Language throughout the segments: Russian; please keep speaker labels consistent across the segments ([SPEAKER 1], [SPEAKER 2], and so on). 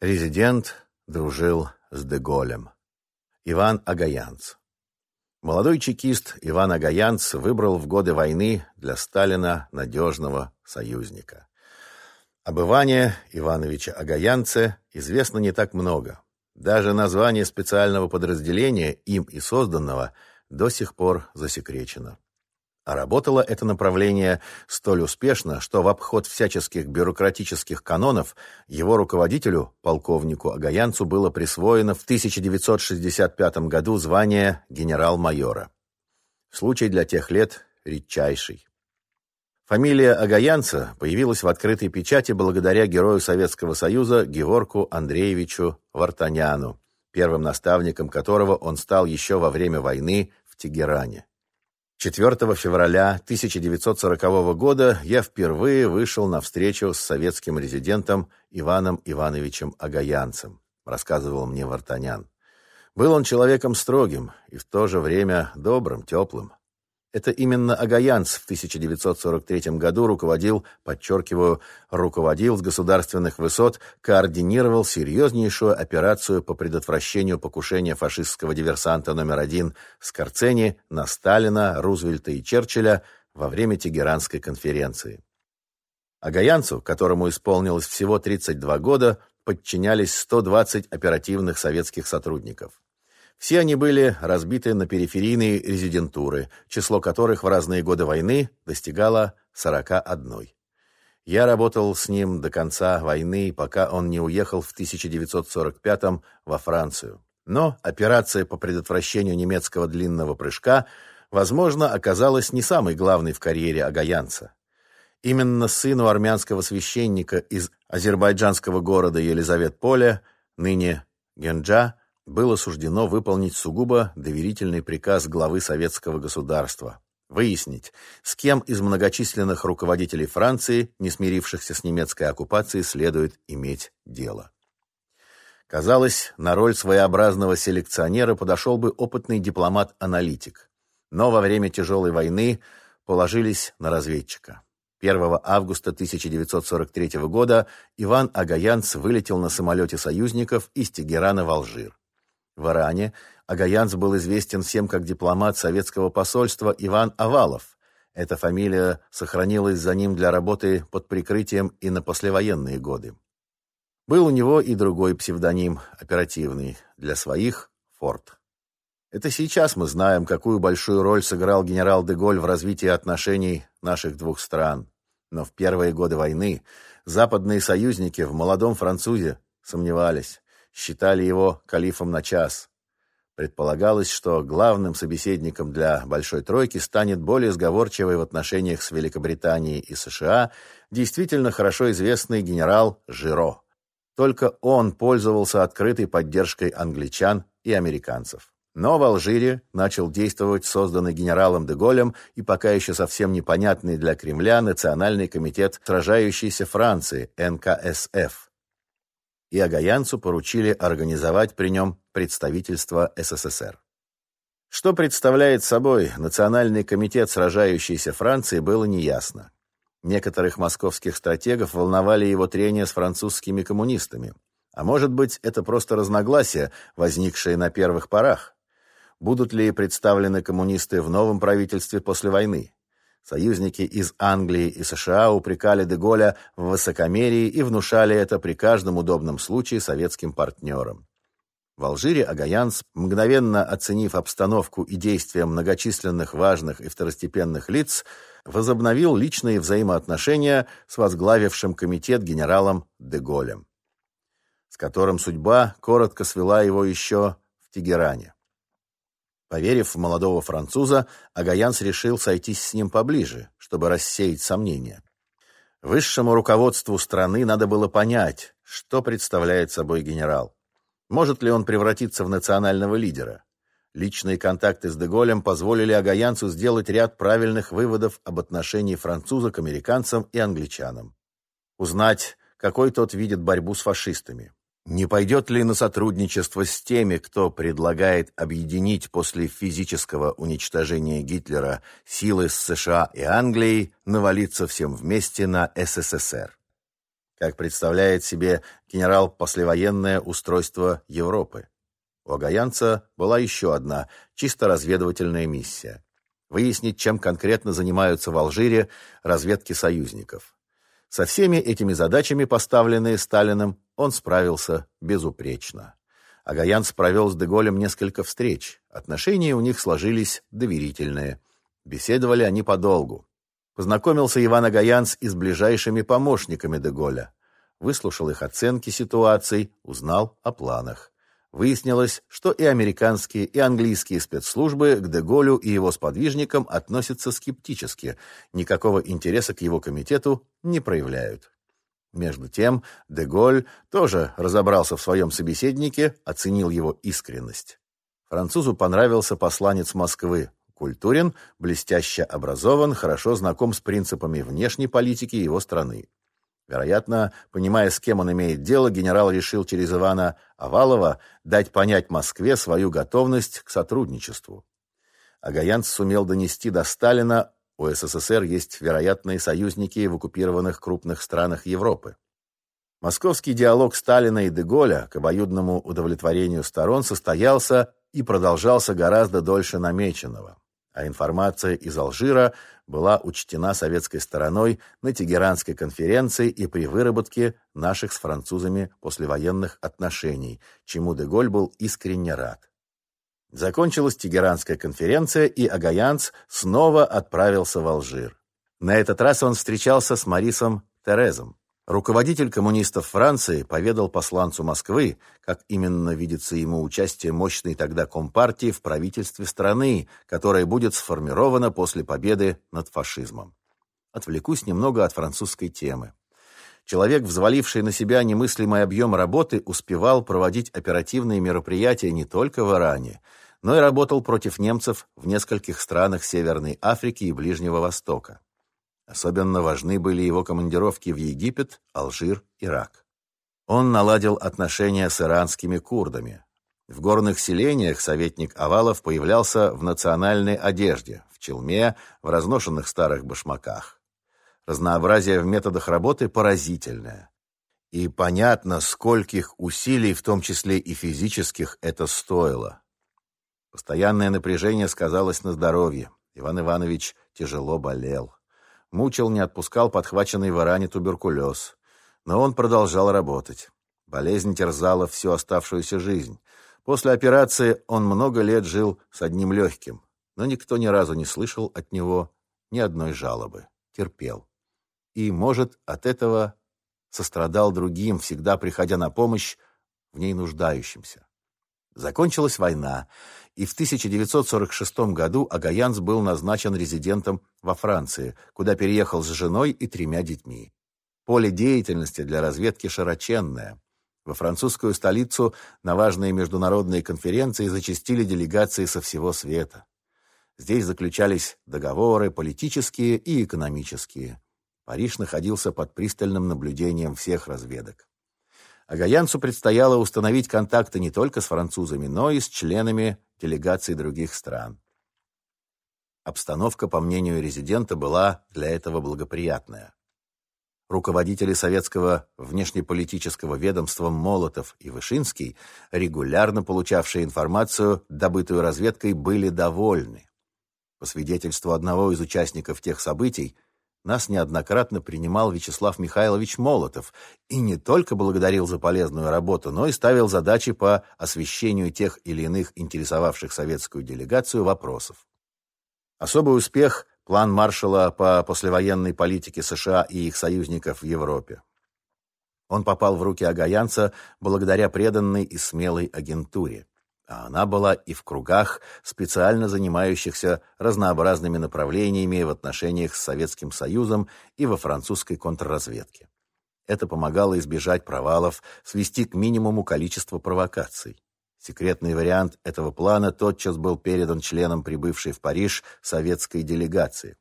[SPEAKER 1] Резидент дружил с Деголем. Иван Агаянц. Молодой чекист Иван Агаянц выбрал в годы войны для Сталина надежного союзника. Об Иване Ивановиче Агаянце известно не так много. Даже название специального подразделения, им и созданного, до сих пор засекречено. А работало это направление столь успешно, что в обход всяческих бюрократических канонов его руководителю, полковнику Агаянцу, было присвоено в 1965 году звание генерал-майора. Случай для тех лет редчайший. Фамилия Агаянца появилась в открытой печати благодаря герою Советского Союза Геворку Андреевичу Вартаняну, первым наставником которого он стал еще во время войны в Тегеране. 4 февраля 1940 года я впервые вышел на встречу с советским резидентом Иваном Ивановичем Агаянцем, рассказывал мне Вартанян. Был он человеком строгим и в то же время добрым, теплым. Это именно Агаянц в 1943 году руководил, подчеркиваю, руководил с государственных высот, координировал серьезнейшую операцию по предотвращению покушения фашистского диверсанта номер один Скорцени на Сталина, Рузвельта и Черчилля во время Тегеранской конференции. Агаянцу, которому исполнилось всего 32 года, подчинялись 120 оперативных советских сотрудников. Все они были разбиты на периферийные резидентуры, число которых в разные годы войны достигало 41. Я работал с ним до конца войны, пока он не уехал в 1945 во Францию. Но операция по предотвращению немецкого длинного прыжка, возможно, оказалась не самой главной в карьере Агаянца. Именно сыну армянского священника из азербайджанского города Елизавет-Поле, ныне Генджа, было суждено выполнить сугубо доверительный приказ главы советского государства выяснить, с кем из многочисленных руководителей Франции, не смирившихся с немецкой оккупацией, следует иметь дело. Казалось, на роль своеобразного селекционера подошел бы опытный дипломат-аналитик. Но во время тяжелой войны положились на разведчика. 1 августа 1943 года Иван Агаянц вылетел на самолете союзников из Тегерана в Алжир. В Иране Агаянц был известен всем как дипломат советского посольства Иван Авалов. Эта фамилия сохранилась за ним для работы под прикрытием и на послевоенные годы. Был у него и другой псевдоним, оперативный, для своих – Форд. Это сейчас мы знаем, какую большую роль сыграл генерал Деголь в развитии отношений наших двух стран. Но в первые годы войны западные союзники в молодом французе сомневались считали его калифом на час. Предполагалось, что главным собеседником для «Большой тройки» станет более сговорчивый в отношениях с Великобританией и США действительно хорошо известный генерал Жиро. Только он пользовался открытой поддержкой англичан и американцев. Но в Алжире начал действовать созданный генералом Деголем и пока еще совсем непонятный для Кремля Национальный комитет сражающейся Франции, НКСФ и Агаянцу поручили организовать при нем представительство СССР. Что представляет собой Национальный комитет сражающейся Франции, было неясно. Некоторых московских стратегов волновали его трения с французскими коммунистами. А может быть, это просто разногласия, возникшие на первых порах? Будут ли представлены коммунисты в новом правительстве после войны? Союзники из Англии и США упрекали Деголя в высокомерии и внушали это при каждом удобном случае советским партнерам. В Алжире Агаянс, мгновенно оценив обстановку и действия многочисленных важных и второстепенных лиц, возобновил личные взаимоотношения с возглавившим комитет генералом Деголем, с которым судьба коротко свела его еще в Тегеране. Поверив в молодого француза, Агаянс решил сойтись с ним поближе, чтобы рассеять сомнения. Высшему руководству страны надо было понять, что представляет собой генерал. Может ли он превратиться в национального лидера? Личные контакты с Деголем позволили Агаянцу сделать ряд правильных выводов об отношении француза к американцам и англичанам. Узнать, какой тот видит борьбу с фашистами. Не пойдет ли на сотрудничество с теми, кто предлагает объединить после физического уничтожения Гитлера силы с США и Англией, навалиться всем вместе на СССР? как представляет себе генерал послевоенное устройство Европы. У Агаянца была еще одна, чисто разведывательная миссия – выяснить, чем конкретно занимаются в Алжире разведки союзников. Со всеми этими задачами, поставленные Сталиным, он справился безупречно. Агаянц провел с Деголем несколько встреч. Отношения у них сложились доверительные. Беседовали они подолгу. Познакомился Иван Агаянц и с ближайшими помощниками Деголя. Выслушал их оценки ситуаций, узнал о планах. Выяснилось, что и американские, и английские спецслужбы к Деголю и его сподвижникам относятся скептически, никакого интереса к его комитету не проявляют. Между тем, Деголь тоже разобрался в своем собеседнике, оценил его искренность. Французу понравился посланец Москвы, культурен, блестяще образован, хорошо знаком с принципами внешней политики его страны. Вероятно, понимая, с кем он имеет дело, генерал решил через Ивана Овалова дать понять Москве свою готовность к сотрудничеству. Агаянц сумел донести до Сталина, у СССР есть вероятные союзники в оккупированных крупных странах Европы. Московский диалог Сталина и Деголя к обоюдному удовлетворению сторон состоялся и продолжался гораздо дольше намеченного а информация из Алжира была учтена советской стороной на Тегеранской конференции и при выработке наших с французами послевоенных отношений, чему Деголь был искренне рад. Закончилась Тегеранская конференция, и Агаянц снова отправился в Алжир. На этот раз он встречался с Марисом Терезом, Руководитель коммунистов Франции поведал посланцу Москвы, как именно видится ему участие мощной тогда Компартии в правительстве страны, которая будет сформирована после победы над фашизмом. Отвлекусь немного от французской темы. Человек, взваливший на себя немыслимый объем работы, успевал проводить оперативные мероприятия не только в Иране, но и работал против немцев в нескольких странах Северной Африки и Ближнего Востока. Особенно важны были его командировки в Египет, Алжир, Ирак. Он наладил отношения с иранскими курдами. В горных селениях советник Авалов появлялся в национальной одежде, в челме, в разношенных старых башмаках. Разнообразие в методах работы поразительное. И понятно, скольких усилий, в том числе и физических, это стоило. Постоянное напряжение сказалось на здоровье. Иван Иванович тяжело болел мучил, не отпускал подхваченный в Иране туберкулез. Но он продолжал работать. Болезнь терзала всю оставшуюся жизнь. После операции он много лет жил с одним легким, но никто ни разу не слышал от него ни одной жалобы. Терпел. И, может, от этого сострадал другим, всегда приходя на помощь в ней нуждающимся. Закончилась война, и в 1946 году Агаянц был назначен резидентом во Франции, куда переехал с женой и тремя детьми. Поле деятельности для разведки широченное. Во французскую столицу на важные международные конференции зачастили делегации со всего света. Здесь заключались договоры политические и экономические. Париж находился под пристальным наблюдением всех разведок. Агаянцу предстояло установить контакты не только с французами, но и с членами делегаций других стран. Обстановка, по мнению резидента, была для этого благоприятная. Руководители советского внешнеполитического ведомства Молотов и Вышинский, регулярно получавшие информацию, добытую разведкой, были довольны. По свидетельству одного из участников тех событий, нас неоднократно принимал Вячеслав Михайлович Молотов и не только благодарил за полезную работу, но и ставил задачи по освещению тех или иных интересовавших советскую делегацию вопросов. Особый успех – план Маршалла по послевоенной политике США и их союзников в Европе. Он попал в руки Агаянца благодаря преданной и смелой агентуре а она была и в кругах, специально занимающихся разнообразными направлениями в отношениях с Советским Союзом и во французской контрразведке. Это помогало избежать провалов, свести к минимуму количество провокаций. Секретный вариант этого плана тотчас был передан членам прибывшей в Париж советской делегации.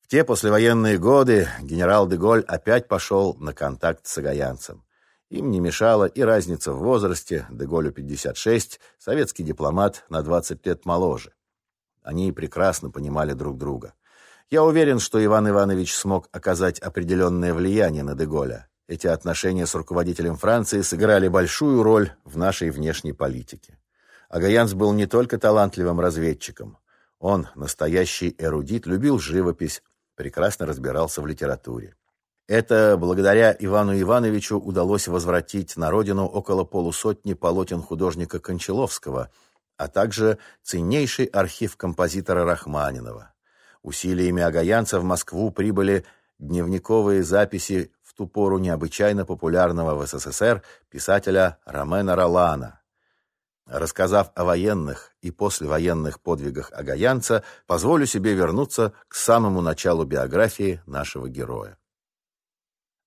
[SPEAKER 1] В те послевоенные годы генерал Деголь опять пошел на контакт с агаянцем. Им не мешала и разница в возрасте, Деголю 56, советский дипломат на 20 лет моложе. Они прекрасно понимали друг друга. Я уверен, что Иван Иванович смог оказать определенное влияние на Деголя. Эти отношения с руководителем Франции сыграли большую роль в нашей внешней политике. Агаянс был не только талантливым разведчиком. Он, настоящий эрудит, любил живопись, прекрасно разбирался в литературе. Это благодаря Ивану Ивановичу удалось возвратить на родину около полусотни полотен художника Кончаловского, а также ценнейший архив композитора Рахманинова. Усилиями агаянца в Москву прибыли дневниковые записи в ту пору необычайно популярного в СССР писателя Ромена Ролана. Рассказав о военных и послевоенных подвигах агаянца, позволю себе вернуться к самому началу биографии нашего героя.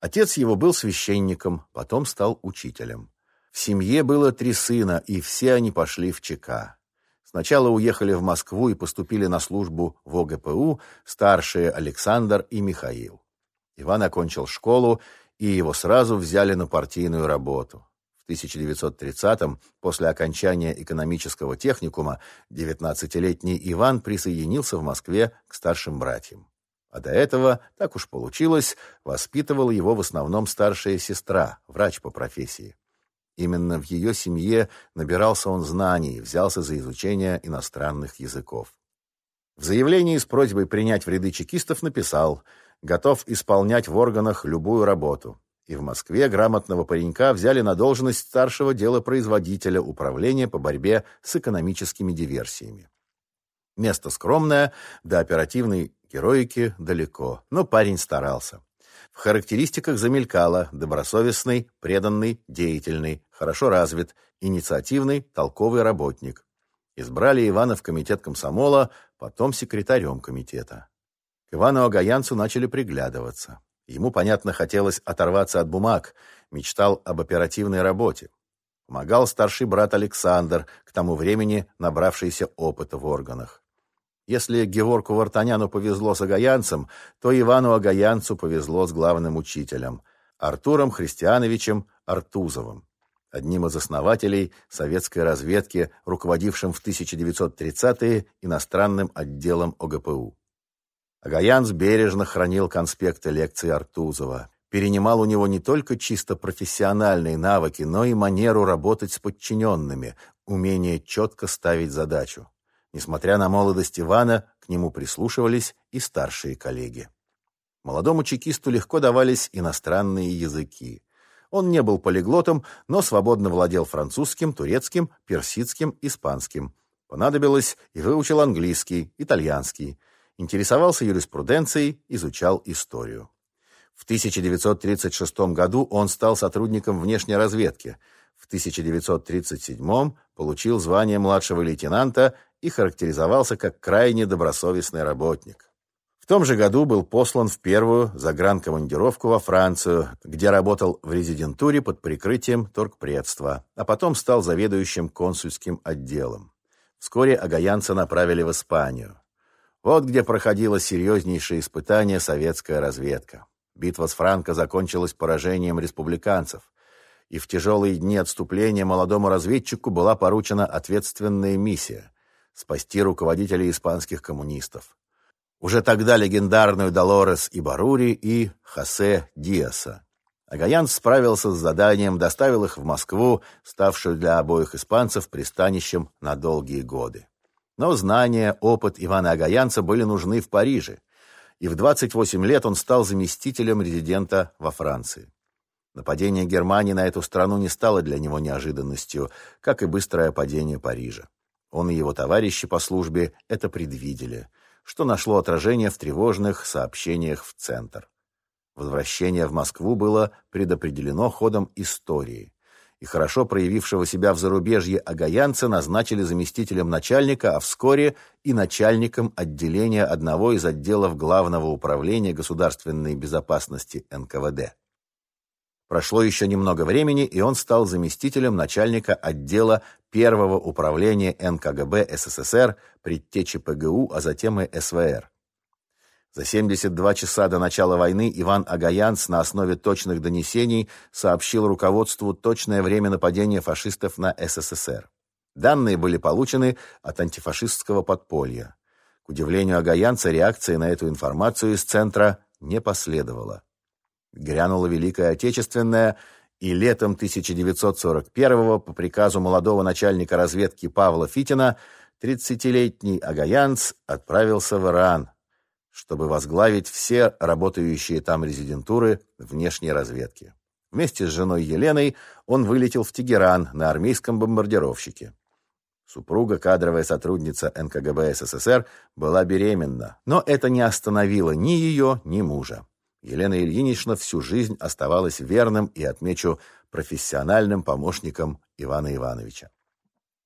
[SPEAKER 1] Отец его был священником, потом стал учителем. В семье было три сына, и все они пошли в ЧК. Сначала уехали в Москву и поступили на службу в ОГПУ старшие Александр и Михаил. Иван окончил школу, и его сразу взяли на партийную работу. В 1930-м, после окончания экономического техникума, 19-летний Иван присоединился в Москве к старшим братьям. А до этого, так уж получилось, воспитывала его в основном старшая сестра, врач по профессии. Именно в ее семье набирался он знаний, взялся за изучение иностранных языков. В заявлении с просьбой принять в ряды чекистов написал «Готов исполнять в органах любую работу». И в Москве грамотного паренька взяли на должность старшего делопроизводителя управления по борьбе с экономическими диверсиями. Место скромное, до оперативной героики далеко, но парень старался. В характеристиках замелькало добросовестный, преданный, деятельный, хорошо развит, инициативный, толковый работник. Избрали Ивана в комитет комсомола, потом секретарем комитета. К Ивану Агаянцу начали приглядываться. Ему, понятно, хотелось оторваться от бумаг, мечтал об оперативной работе. Помогал старший брат Александр, к тому времени набравшийся опыта в органах. Если Геворку Вартаняну повезло с агаянцем, то Ивану Агаянцу повезло с главным учителем Артуром Христиановичем Артузовым, одним из основателей советской разведки, руководившим в 1930-е иностранным отделом ОГПУ. Агаянц бережно хранил конспекты лекций Артузова, перенимал у него не только чисто профессиональные навыки, но и манеру работать с подчиненными, умение четко ставить задачу. Несмотря на молодость Ивана, к нему прислушивались и старшие коллеги. Молодому чекисту легко давались иностранные языки. Он не был полиглотом, но свободно владел французским, турецким, персидским, испанским. Понадобилось и выучил английский, итальянский. Интересовался юриспруденцией, изучал историю. В 1936 году он стал сотрудником внешней разведки. В 1937 получил звание младшего лейтенанта и характеризовался как крайне добросовестный работник. В том же году был послан в первую загранкомандировку во Францию, где работал в резидентуре под прикрытием торгпредства, а потом стал заведующим консульским отделом. Вскоре Агаянца направили в Испанию. Вот где проходило серьезнейшее испытание советская разведка. Битва с Франко закончилась поражением республиканцев, и в тяжелые дни отступления молодому разведчику была поручена ответственная миссия – спасти руководителей испанских коммунистов. Уже тогда легендарную Долорес и Барури и Хосе Диаса. Агаян справился с заданием, доставил их в Москву, ставшую для обоих испанцев пристанищем на долгие годы. Но знания, опыт Ивана Агаянца были нужны в Париже, и в 28 лет он стал заместителем резидента во Франции. Нападение Германии на эту страну не стало для него неожиданностью, как и быстрое падение Парижа. Он и его товарищи по службе это предвидели, что нашло отражение в тревожных сообщениях в Центр. Возвращение в Москву было предопределено ходом истории, и хорошо проявившего себя в зарубежье Агаянца назначили заместителем начальника, а вскоре и начальником отделения одного из отделов Главного управления государственной безопасности НКВД. Прошло еще немного времени, и он стал заместителем начальника отдела Первого управления НКГБ СССР, предтечи ПГУ, а затем и СВР. За 72 часа до начала войны Иван Агаянц на основе точных донесений сообщил руководству точное время нападения фашистов на СССР. Данные были получены от антифашистского подполья. К удивлению Агаянца, реакции на эту информацию из центра не последовало. Грянула Великая Отечественная, и летом 1941-го по приказу молодого начальника разведки Павла Фитина 30-летний Агаянц отправился в Иран, чтобы возглавить все работающие там резидентуры внешней разведки. Вместе с женой Еленой он вылетел в Тегеран на армейском бомбардировщике. Супруга, кадровая сотрудница НКГБ СССР, была беременна, но это не остановило ни ее, ни мужа. Елена Ильинична всю жизнь оставалась верным и, отмечу, профессиональным помощником Ивана Ивановича.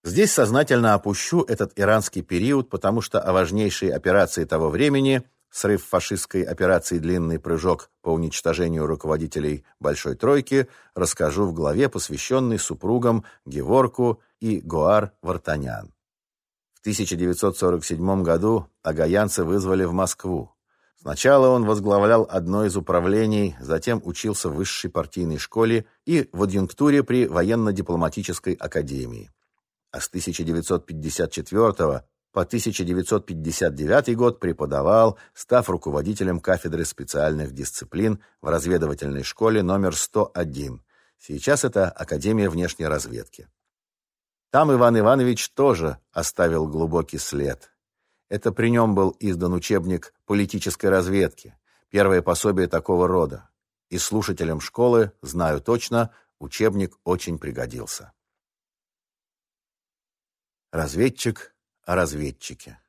[SPEAKER 1] Здесь сознательно опущу этот иранский период, потому что о важнейшей операции того времени срыв фашистской операции «Длинный прыжок» по уничтожению руководителей «Большой тройки» расскажу в главе, посвященной супругам Геворку и Гоар Вартанян. В 1947 году агаянцы вызвали в Москву. Сначала он возглавлял одно из управлений, затем учился в высшей партийной школе и в адъюнктуре при военно-дипломатической академии. А с 1954 по 1959 год преподавал, став руководителем кафедры специальных дисциплин в разведывательной школе номер 101. Сейчас это Академия внешней разведки. Там Иван Иванович тоже оставил глубокий след. Это при нем был издан учебник политической разведки, первое пособие такого рода. И слушателям школы, знаю точно, учебник очень пригодился. Разведчик о разведчике.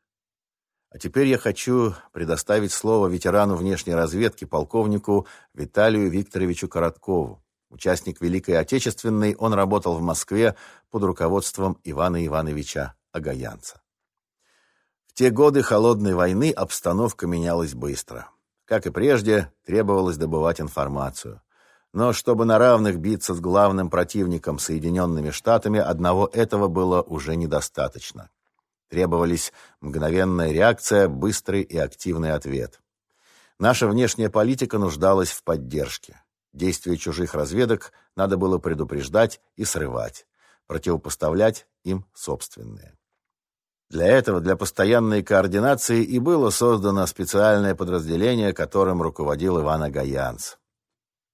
[SPEAKER 1] А теперь я хочу предоставить слово ветерану внешней разведки, полковнику Виталию Викторовичу Короткову. Участник Великой Отечественной, он работал в Москве под руководством Ивана Ивановича Агаянца. Те годы холодной войны обстановка менялась быстро. Как и прежде, требовалось добывать информацию. Но чтобы на равных биться с главным противником Соединенными Штатами, одного этого было уже недостаточно. Требовались мгновенная реакция, быстрый и активный ответ. Наша внешняя политика нуждалась в поддержке. Действия чужих разведок надо было предупреждать и срывать, противопоставлять им собственные. Для этого, для постоянной координации и было создано специальное подразделение, которым руководил Иван Агаянц.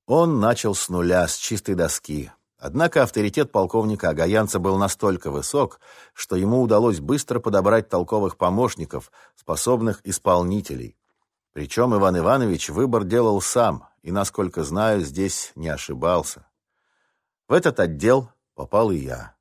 [SPEAKER 1] Он начал с нуля, с чистой доски, Однако авторитет полковника Агаянца был настолько высок, что ему удалось быстро подобрать толковых помощников, способных исполнителей. Причем Иван Иванович выбор делал сам, и, насколько знаю, здесь не ошибался. В этот отдел попал и я.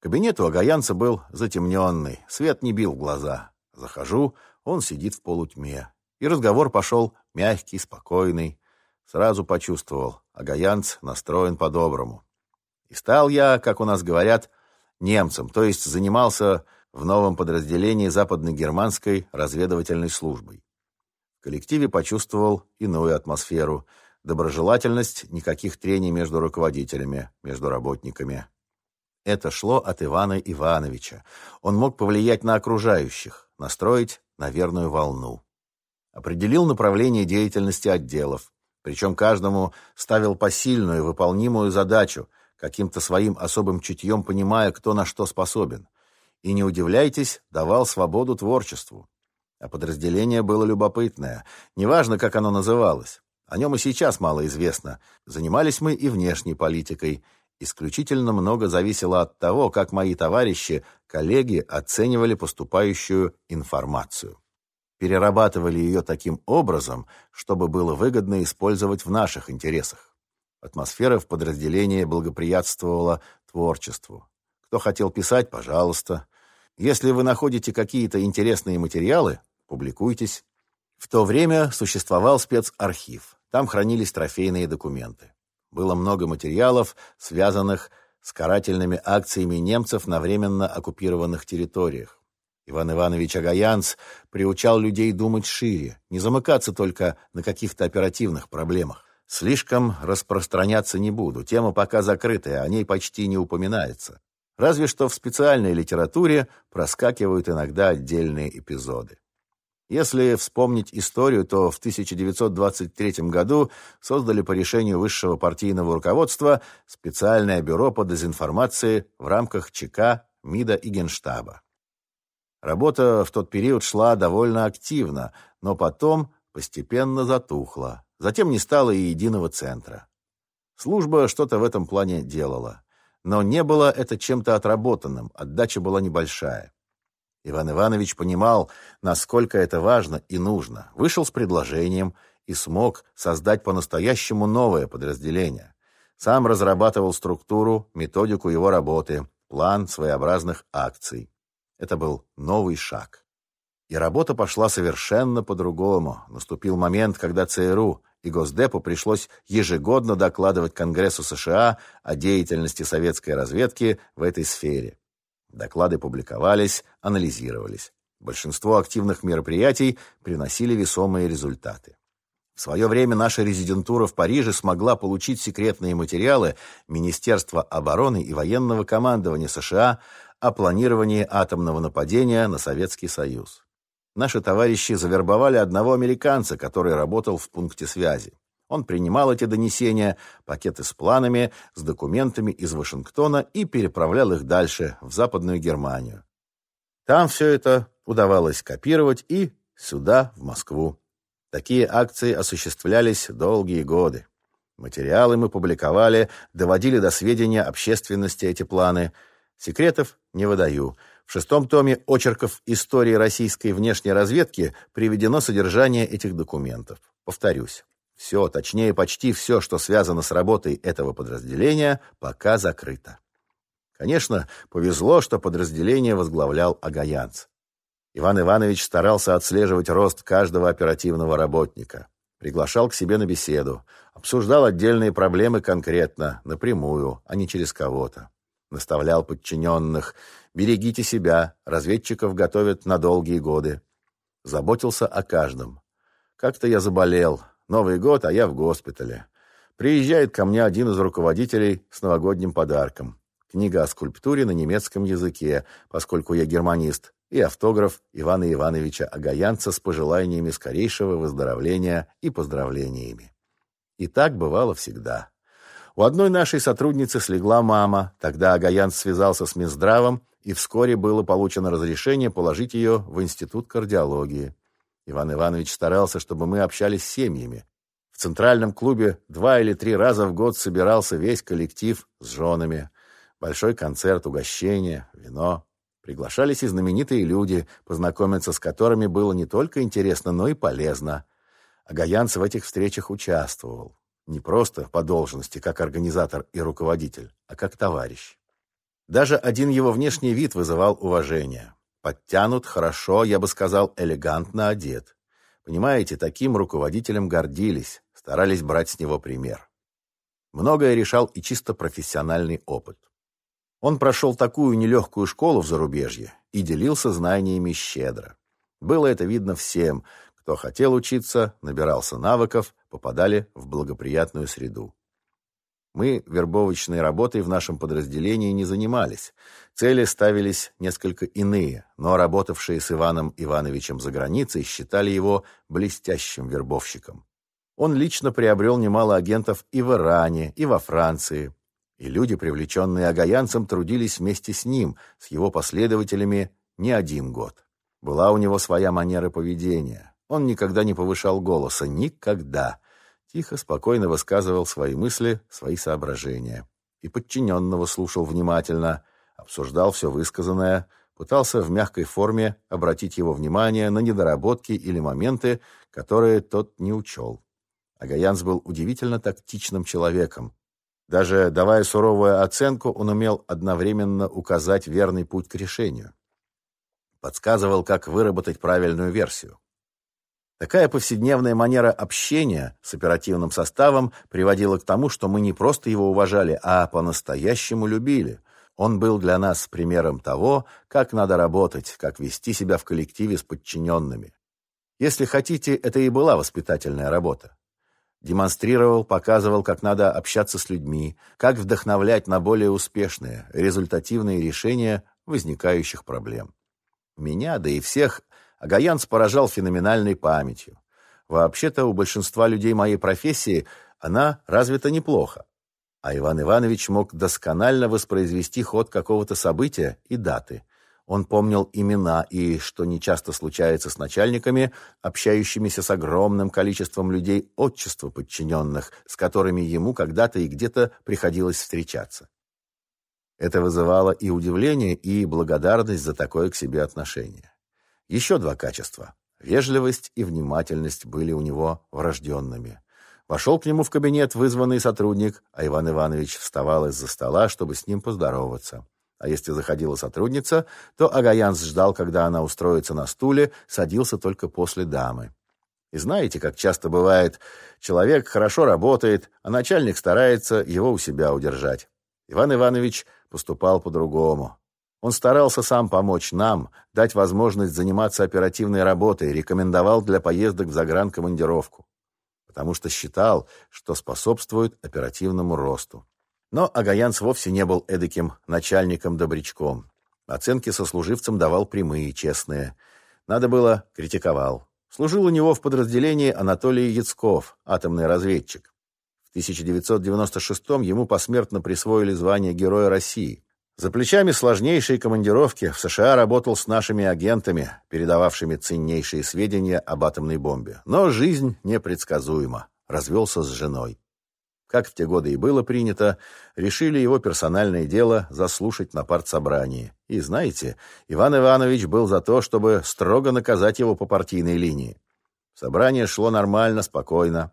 [SPEAKER 1] Кабинет Агаянца был затемненный, свет не бил в глаза. Захожу, он сидит в полутьме. И разговор пошел мягкий, спокойный. Сразу почувствовал, Агаянц настроен по-доброму. И стал я, как у нас говорят, немцем, то есть занимался в новом подразделении западно-германской разведывательной службой. В коллективе почувствовал иную атмосферу, доброжелательность, никаких трений между руководителями, между работниками. Это шло от Ивана Ивановича. Он мог повлиять на окружающих, настроить на верную волну. Определил направление деятельности отделов, причем каждому ставил посильную, выполнимую задачу, каким-то своим особым чутьем понимая, кто на что способен. И не удивляйтесь, давал свободу творчеству. А подразделение было любопытное. Неважно, как оно называлось. О нем и сейчас мало известно. Занимались мы и внешней политикой. Исключительно много зависело от того, как мои товарищи, коллеги оценивали поступающую информацию. Перерабатывали ее таким образом, чтобы было выгодно использовать в наших интересах. Атмосфера в подразделении благоприятствовала творчеству. Кто хотел писать, пожалуйста. Если вы находите какие-то интересные материалы, публикуйтесь. В то время существовал спецархив. Там хранились трофейные документы. Было много материалов, связанных с карательными акциями немцев на временно оккупированных территориях. Иван Иванович Агаянц приучал людей думать шире, не замыкаться только на каких-то оперативных проблемах. Слишком распространяться не буду, тема пока закрытая, о ней почти не упоминается. Разве что в специальной литературе проскакивают иногда отдельные эпизоды. Если вспомнить историю, то в 1923 году создали по решению высшего партийного руководства специальное бюро по дезинформации в рамках ЧК, МИДа и Генштаба. Работа в тот период шла довольно активно, но потом постепенно затухла. затем не стало и единого центра. Служба что-то в этом плане делала. Но не было это чем-то отработанным, отдача была небольшая. Иван Иванович понимал, насколько это важно и нужно, вышел с предложением и смог создать по-настоящему новое подразделение. Сам разрабатывал структуру, методику его работы, план своеобразных акций. Это был новый шаг. И работа пошла совершенно по-другому. Наступил момент, когда ЦРУ и Госдепу пришлось ежегодно докладывать Конгрессу США о деятельности советской разведки в этой сфере. Доклады публиковались, анализировались. Большинство активных мероприятий приносили весомые результаты. В свое время наша резидентура в Париже смогла получить секретные материалы Министерства обороны и военного командования США о планировании атомного нападения на Советский Союз наши товарищи завербовали одного американца, который работал в пункте связи. Он принимал эти донесения, пакеты с планами, с документами из Вашингтона и переправлял их дальше, в Западную Германию. Там все это удавалось копировать и сюда, в Москву. Такие акции осуществлялись долгие годы. Материалы мы публиковали, доводили до сведения общественности эти планы. Секретов не выдаю. В шестом томе очерков истории российской внешней разведки приведено содержание этих документов. Повторюсь, все, точнее почти все, что связано с работой этого подразделения, пока закрыто. Конечно, повезло, что подразделение возглавлял Агаянц. Иван Иванович старался отслеживать рост каждого оперативного работника. Приглашал к себе на беседу, обсуждал отдельные проблемы конкретно, напрямую, а не через кого-то. Наставлял подчиненных, Берегите себя, разведчиков готовят на долгие годы. Заботился о каждом. Как-то я заболел. Новый год, а я в госпитале. Приезжает ко мне один из руководителей с новогодним подарком. Книга о скульптуре на немецком языке, поскольку я германист, и автограф Ивана Ивановича Агаянца с пожеланиями скорейшего выздоровления и поздравлениями. И так бывало всегда. У одной нашей сотрудницы слегла мама. Тогда Агаянц связался с Минздравом и вскоре было получено разрешение положить ее в Институт кардиологии. Иван Иванович старался, чтобы мы общались с семьями. В центральном клубе два или три раза в год собирался весь коллектив с женами. Большой концерт, угощение, вино. Приглашались и знаменитые люди, познакомиться с которыми было не только интересно, но и полезно. А Гаянц в этих встречах участвовал. Не просто по должности, как организатор и руководитель, а как товарищ. Даже один его внешний вид вызывал уважение. Подтянут, хорошо, я бы сказал, элегантно одет. Понимаете, таким руководителем гордились, старались брать с него пример. Многое решал и чисто профессиональный опыт. Он прошел такую нелегкую школу в зарубежье и делился знаниями щедро. Было это видно всем, кто хотел учиться, набирался навыков, попадали в благоприятную среду. Мы вербовочной работой в нашем подразделении не занимались. Цели ставились несколько иные, но работавшие с Иваном Ивановичем за границей считали его блестящим вербовщиком. Он лично приобрел немало агентов и в Иране, и во Франции. И люди, привлеченные агаянцем, трудились вместе с ним, с его последователями, не один год. Была у него своя манера поведения. Он никогда не повышал голоса, никогда тихо, спокойно высказывал свои мысли, свои соображения. И подчиненного слушал внимательно, обсуждал все высказанное, пытался в мягкой форме обратить его внимание на недоработки или моменты, которые тот не учел. Агаянс был удивительно тактичным человеком. Даже давая суровую оценку, он умел одновременно указать верный путь к решению. Подсказывал, как выработать правильную версию. Такая повседневная манера общения с оперативным составом приводила к тому, что мы не просто его уважали, а по-настоящему любили. Он был для нас примером того, как надо работать, как вести себя в коллективе с подчиненными. Если хотите, это и была воспитательная работа. Демонстрировал, показывал, как надо общаться с людьми, как вдохновлять на более успешные, результативные решения возникающих проблем. Меня, да и всех Агаянц поражал феноменальной памятью. Вообще-то у большинства людей моей профессии она развита неплохо. А Иван Иванович мог досконально воспроизвести ход какого-то события и даты. Он помнил имена и, что нечасто случается с начальниками, общающимися с огромным количеством людей, отчества подчиненных, с которыми ему когда-то и где-то приходилось встречаться. Это вызывало и удивление, и благодарность за такое к себе отношение. Еще два качества – вежливость и внимательность были у него врожденными. Вошел к нему в кабинет вызванный сотрудник, а Иван Иванович вставал из-за стола, чтобы с ним поздороваться. А если заходила сотрудница, то Агаянс ждал, когда она устроится на стуле, садился только после дамы. И знаете, как часто бывает, человек хорошо работает, а начальник старается его у себя удержать. Иван Иванович поступал по-другому. Он старался сам помочь нам, дать возможность заниматься оперативной работой, рекомендовал для поездок в загранкомандировку, потому что считал, что способствует оперативному росту. Но Агаянц вовсе не был эдаким начальником-добрячком. Оценки сослуживцам давал прямые, честные. Надо было — критиковал. Служил у него в подразделении Анатолий Яцков, атомный разведчик. В 1996-м ему посмертно присвоили звание Героя России. За плечами сложнейшей командировки в США работал с нашими агентами, передававшими ценнейшие сведения об атомной бомбе. Но жизнь непредсказуема. Развелся с женой как в те годы и было принято, решили его персональное дело заслушать на партсобрании. И знаете, Иван Иванович был за то, чтобы строго наказать его по партийной линии. Собрание шло нормально, спокойно.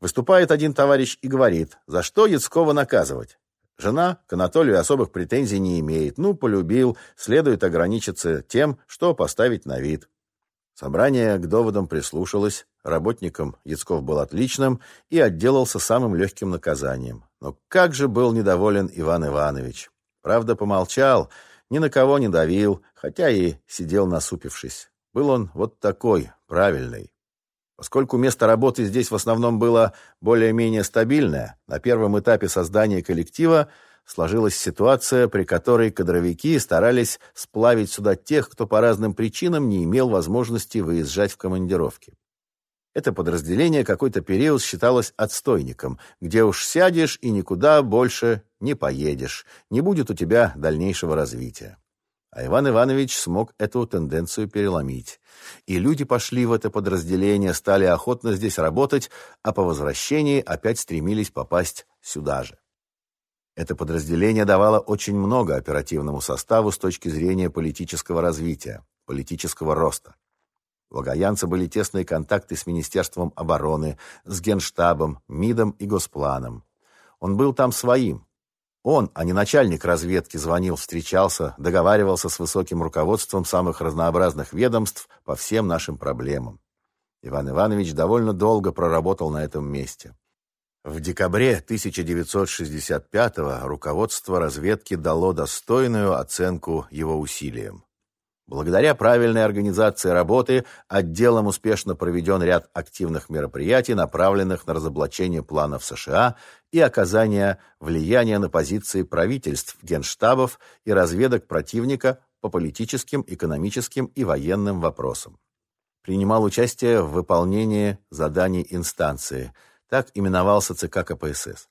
[SPEAKER 1] Выступает один товарищ и говорит, за что Яцкова наказывать? Жена к Анатолию особых претензий не имеет. Ну, полюбил, следует ограничиться тем, что поставить на вид. Собрание к доводам прислушалось, работникам Яцков был отличным и отделался самым легким наказанием. Но как же был недоволен Иван Иванович. Правда, помолчал, ни на кого не давил, хотя и сидел насупившись. Был он вот такой, правильный. Поскольку место работы здесь в основном было более-менее стабильное, на первом этапе создания коллектива сложилась ситуация, при которой кадровики старались сплавить сюда тех, кто по разным причинам не имел возможности выезжать в командировки. Это подразделение какой-то период считалось отстойником, где уж сядешь и никуда больше не поедешь, не будет у тебя дальнейшего развития. А Иван Иванович смог эту тенденцию переломить. И люди пошли в это подразделение, стали охотно здесь работать, а по возвращении опять стремились попасть сюда же. Это подразделение давало очень много оперативному составу с точки зрения политического развития, политического роста. У Агаянца были тесные контакты с Министерством обороны, с Генштабом, МИДом и Госпланом. Он был там своим. Он, а не начальник разведки, звонил, встречался, договаривался с высоким руководством самых разнообразных ведомств по всем нашим проблемам. Иван Иванович довольно долго проработал на этом месте. В декабре 1965-го руководство разведки дало достойную оценку его усилиям. Благодаря правильной организации работы отделом успешно проведен ряд активных мероприятий, направленных на разоблачение планов США и оказание влияния на позиции правительств, генштабов и разведок противника по политическим, экономическим и военным вопросам. Принимал участие в выполнении заданий инстанции – так именовался ЦК КПСС.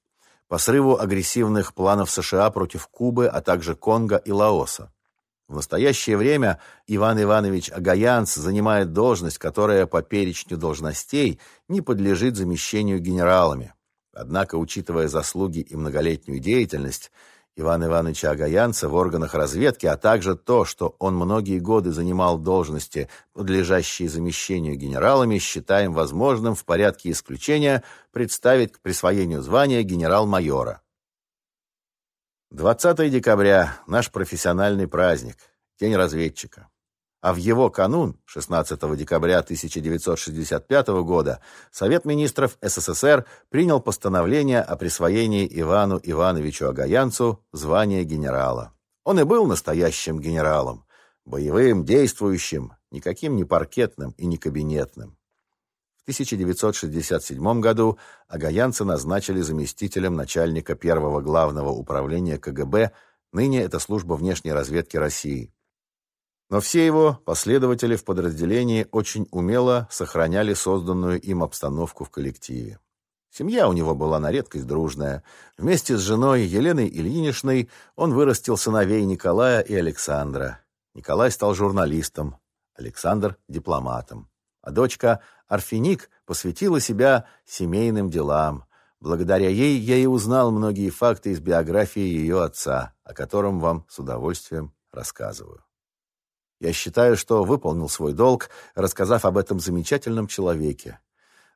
[SPEAKER 1] По срыву агрессивных планов США против Кубы, а также Конго и Лаоса. В настоящее время Иван Иванович Агаянц занимает должность, которая по перечню должностей не подлежит замещению генералами. Однако, учитывая заслуги и многолетнюю деятельность, Ивана Ивановича Агаянца в органах разведки, а также то, что он многие годы занимал должности, подлежащие замещению генералами, считаем возможным в порядке исключения представить к присвоению звания генерал-майора. 20 декабря – наш профессиональный праздник, День разведчика а в его канун, 16 декабря 1965 года, Совет министров СССР принял постановление о присвоении Ивану Ивановичу Агаянцу звания генерала. Он и был настоящим генералом, боевым, действующим, никаким не паркетным и не кабинетным. В 1967 году Агаянца назначили заместителем начальника первого главного управления КГБ, ныне это служба внешней разведки России. Но все его последователи в подразделении очень умело сохраняли созданную им обстановку в коллективе. Семья у него была на редкость дружная. Вместе с женой Еленой Ильиничной он вырастил сыновей Николая и Александра. Николай стал журналистом, Александр – дипломатом. А дочка Арфиник посвятила себя семейным делам. Благодаря ей я и узнал многие факты из биографии ее отца, о котором вам с удовольствием рассказываю. Я считаю, что выполнил свой долг, рассказав об этом замечательном человеке.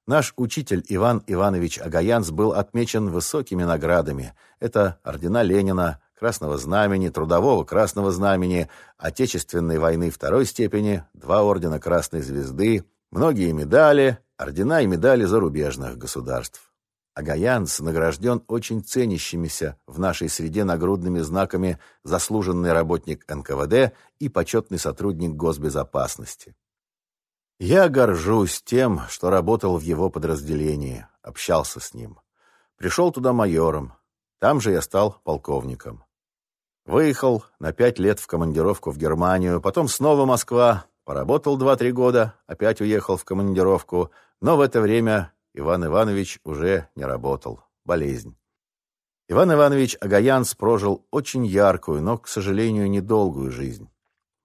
[SPEAKER 1] Наш учитель Иван Иванович Агаянц был отмечен высокими наградами. Это ордена Ленина, Красного Знамени, Трудового Красного Знамени, Отечественной войны второй степени, два ордена Красной Звезды, многие медали, ордена и медали зарубежных государств. Агаянц награжден очень ценящимися в нашей среде нагрудными знаками заслуженный работник НКВД и почетный сотрудник госбезопасности. Я горжусь тем, что работал в его подразделении, общался с ним. Пришел туда майором, там же я стал полковником. Выехал на пять лет в командировку в Германию, потом снова Москва, поработал два-три года, опять уехал в командировку, но в это время Иван Иванович уже не работал. Болезнь. Иван Иванович Агаянц прожил очень яркую, но, к сожалению, недолгую жизнь.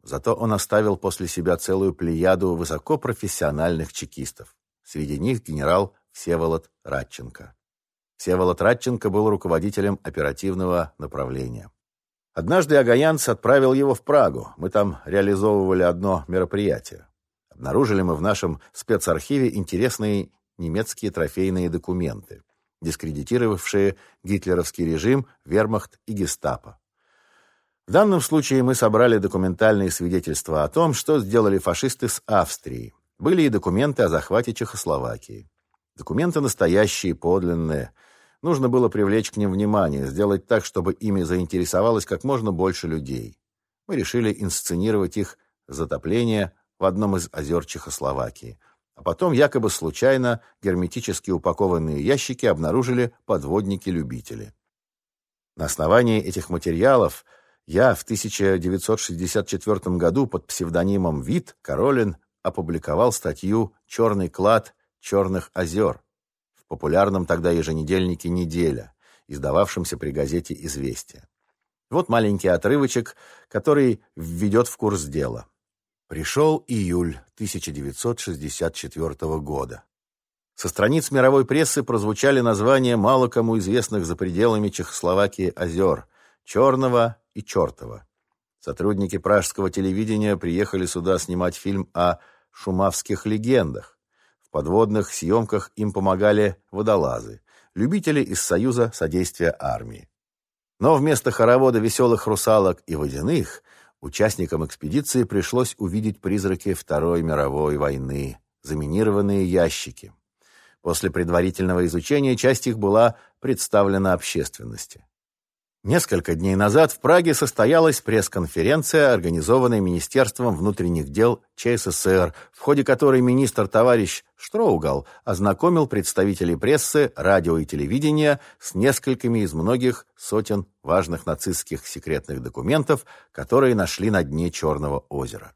[SPEAKER 1] Зато он оставил после себя целую плеяду высокопрофессиональных чекистов. Среди них генерал Всеволод Радченко. Всеволод Радченко был руководителем оперативного направления. Однажды Агаянц отправил его в Прагу. Мы там реализовывали одно мероприятие. Обнаружили мы в нашем спецархиве интересные немецкие трофейные документы, дискредитировавшие гитлеровский режим, вермахт и гестапо. В данном случае мы собрали документальные свидетельства о том, что сделали фашисты с Австрией. Были и документы о захвате Чехословакии. Документы настоящие, подлинные. Нужно было привлечь к ним внимание, сделать так, чтобы ими заинтересовалось как можно больше людей. Мы решили инсценировать их затопление в одном из озер Чехословакии – а потом якобы случайно герметически упакованные ящики обнаружили подводники-любители. На основании этих материалов я в 1964 году под псевдонимом Вит Королин опубликовал статью «Черный клад Черных озер» популярном тогда еженедельнике «Неделя», издававшемся при газете «Известия». Вот маленький отрывочек, который введет в курс дела. Пришел июль 1964 года. Со страниц мировой прессы прозвучали названия мало кому известных за пределами Чехословакии озер – Черного и Чертова. Сотрудники пражского телевидения приехали сюда снимать фильм о шумавских легендах. Подводных съемках им помогали водолазы, любители из Союза содействия армии. Но вместо хоровода веселых русалок и водяных Участникам экспедиции пришлось увидеть призраки Второй мировой войны, заминированные ящики. После предварительного изучения часть их была представлена общественности. Несколько дней назад в Праге состоялась пресс-конференция, организованная Министерством внутренних дел ЧССР, в ходе которой министр товарищ Штроугал ознакомил представителей прессы, радио и телевидения с несколькими из многих сотен важных нацистских секретных документов, которые нашли на дне Черного озера.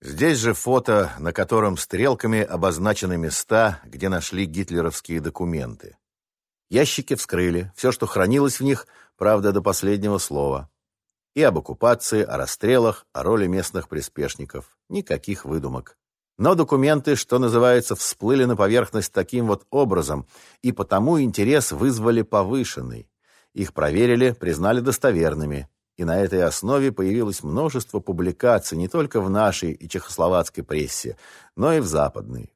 [SPEAKER 1] Здесь же фото, на котором стрелками обозначены места, где нашли гитлеровские документы. Ящики вскрыли, все, что хранилось в них – правда, до последнего слова. И об оккупации, о расстрелах, о роли местных приспешников. Никаких выдумок. Но документы, что называется, всплыли на поверхность таким вот образом, и потому интерес вызвали повышенный. Их проверили, признали достоверными, и на этой основе появилось множество публикаций не только в нашей и чехословацкой прессе, но и в западной.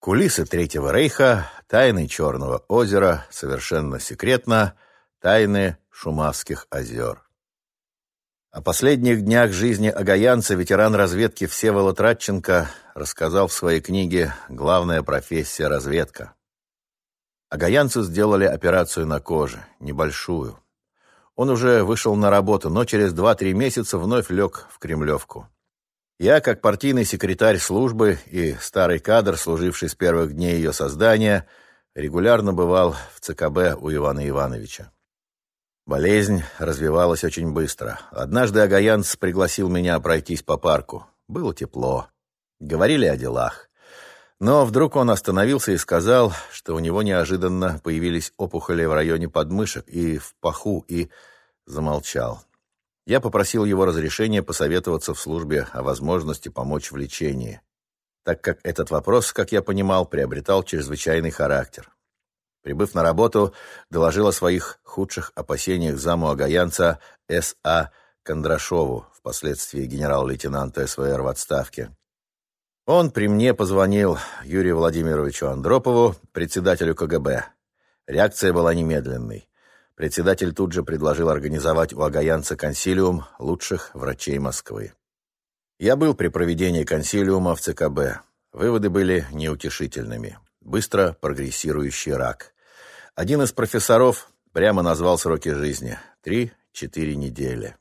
[SPEAKER 1] Кулисы Третьего Рейха, тайны Черного озера, совершенно секретно – Тайны Шумавских озер. О последних днях жизни агаянца ветеран разведки Всеволод Радченко рассказал в своей книге «Главная профессия – разведка». Агаянцу сделали операцию на коже, небольшую. Он уже вышел на работу, но через 2-3 месяца вновь лег в Кремлевку. Я, как партийный секретарь службы и старый кадр, служивший с первых дней ее создания, регулярно бывал в ЦКБ у Ивана Ивановича. Болезнь развивалась очень быстро. Однажды Агаянц пригласил меня пройтись по парку. Было тепло. Говорили о делах. Но вдруг он остановился и сказал, что у него неожиданно появились опухоли в районе подмышек и в паху, и замолчал. Я попросил его разрешения посоветоваться в службе о возможности помочь в лечении, так как этот вопрос, как я понимал, приобретал чрезвычайный характер. Прибыв на работу, доложил о своих худших опасениях заму Агаянца С.А. Кондрашову, впоследствии генерал-лейтенанта СВР в отставке. Он при мне позвонил Юрию Владимировичу Андропову, председателю КГБ. Реакция была немедленной. Председатель тут же предложил организовать у Агаянца консилиум лучших врачей Москвы. Я был при проведении консилиума в ЦКБ. Выводы были неутешительными. Быстро прогрессирующий рак. Один из профессоров прямо назвал сроки жизни – три-четыре недели.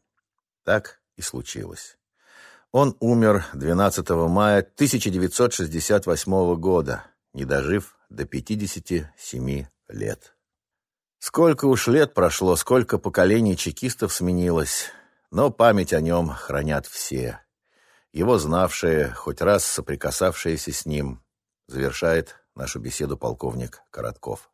[SPEAKER 1] Так и случилось. Он умер 12 мая 1968 года, не дожив до 57 лет. Сколько уж лет прошло, сколько поколений чекистов сменилось, но память о нем хранят все. Его знавшие, хоть раз соприкасавшиеся с ним, завершает нашу беседу полковник Коротков.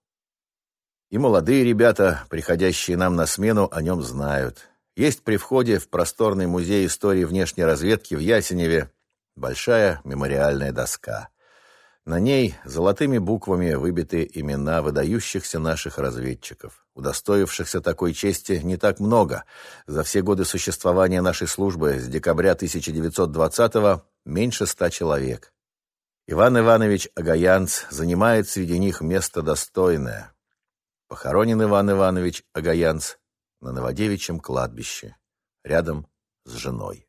[SPEAKER 1] И молодые ребята, приходящие нам на смену, о нем знают. Есть при входе в просторный музей истории внешней разведки в Ясеневе большая мемориальная доска. На ней золотыми буквами выбиты имена выдающихся наших разведчиков, удостоившихся такой чести не так много. За все годы существования нашей службы с декабря 1920-го меньше ста человек. Иван Иванович Агаянц занимает среди них место достойное. Похоронен Иван Иванович Агаянц на Новодевичьем кладбище, рядом с женой.